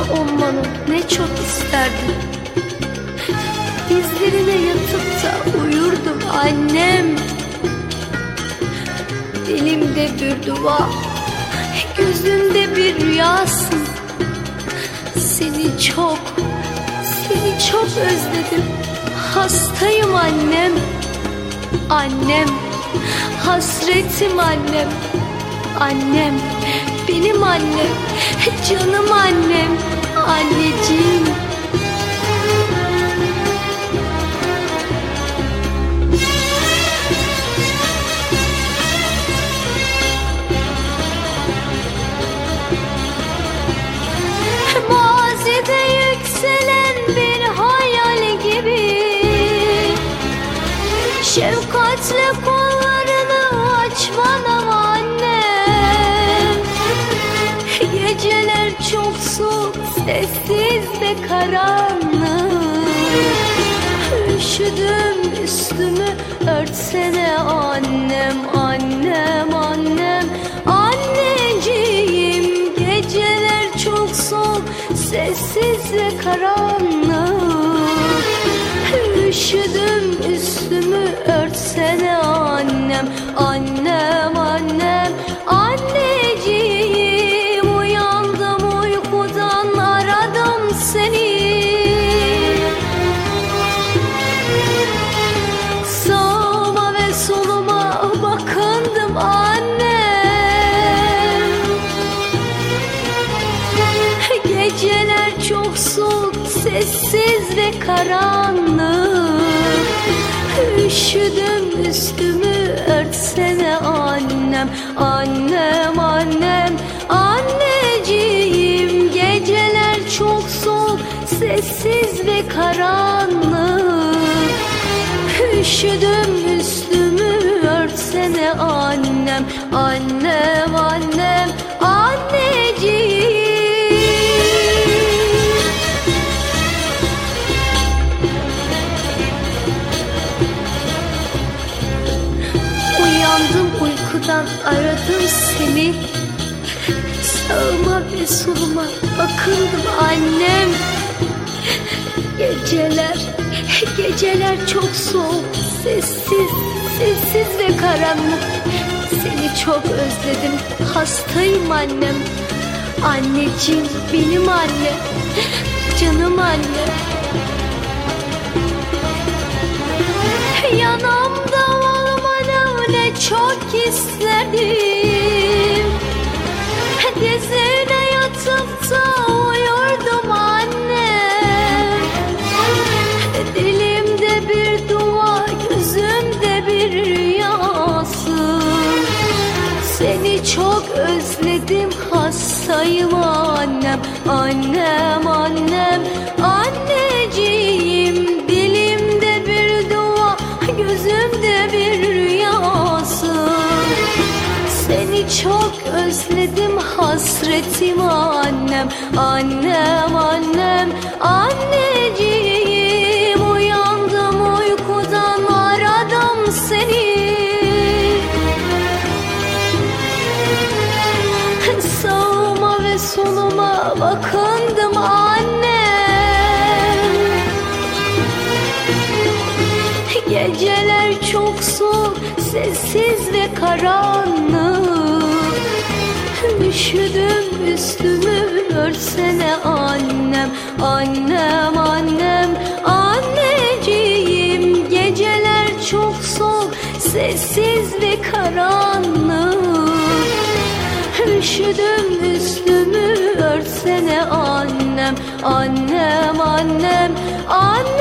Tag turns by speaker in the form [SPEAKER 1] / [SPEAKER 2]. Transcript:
[SPEAKER 1] olmanı ne çok isterdim. Dizlerine yatıp da uyurdum annem. Dilimde bir dua Gözümde bir rüyasın Seni çok Seni çok özledim. Hastayım annem Annem. Hasretim annem Annem Benim annem. Canım annem. Anneciğim. Mazide yükselen bir hayal gibi. Şefkatle kollarını karanlık. Üşüdüm üstümü örtsene annem, annem, annem. Anneciğim geceler çok soğuk, sessiz ve karanlık. Üşüdüm üstümü örtsene annem Annem çok soğuk, sessiz ve karanlık. Üşüdüm üstümü örtsene annem Annem annem. Anneciğim Geceler çok soğuk, sessiz ve karanlık. Üşüdüm üstümü örtsene annem Annem annem uykudan aradım seni. Sağıma ve soluma bakındım annem. Geceler, geceler çok soğuk, sessiz, sessiz ve karanlık. Seni çok özledim, hastayım annem. Anneciğim, benim annem, canım annem isterdim Dizine yatıp da uyurdum anne. Dilimde bir dua, gözümde bir rüyası. Seni çok özledim, hastayım annem Annem, annem, hasretim annem Annem annem. Anneciğim Uyandım uykudan aradım seni. Sağıma ve soluma bakındım annem. Geceler çok soğuk, sessiz ve karanlık Üşüdüm üstümü örtsene annem Annem annem. Anneciğim Geceler çok soğuk, sessiz ve karanlık. Üşüdüm üstümü örtsene annem Annem annem. Annem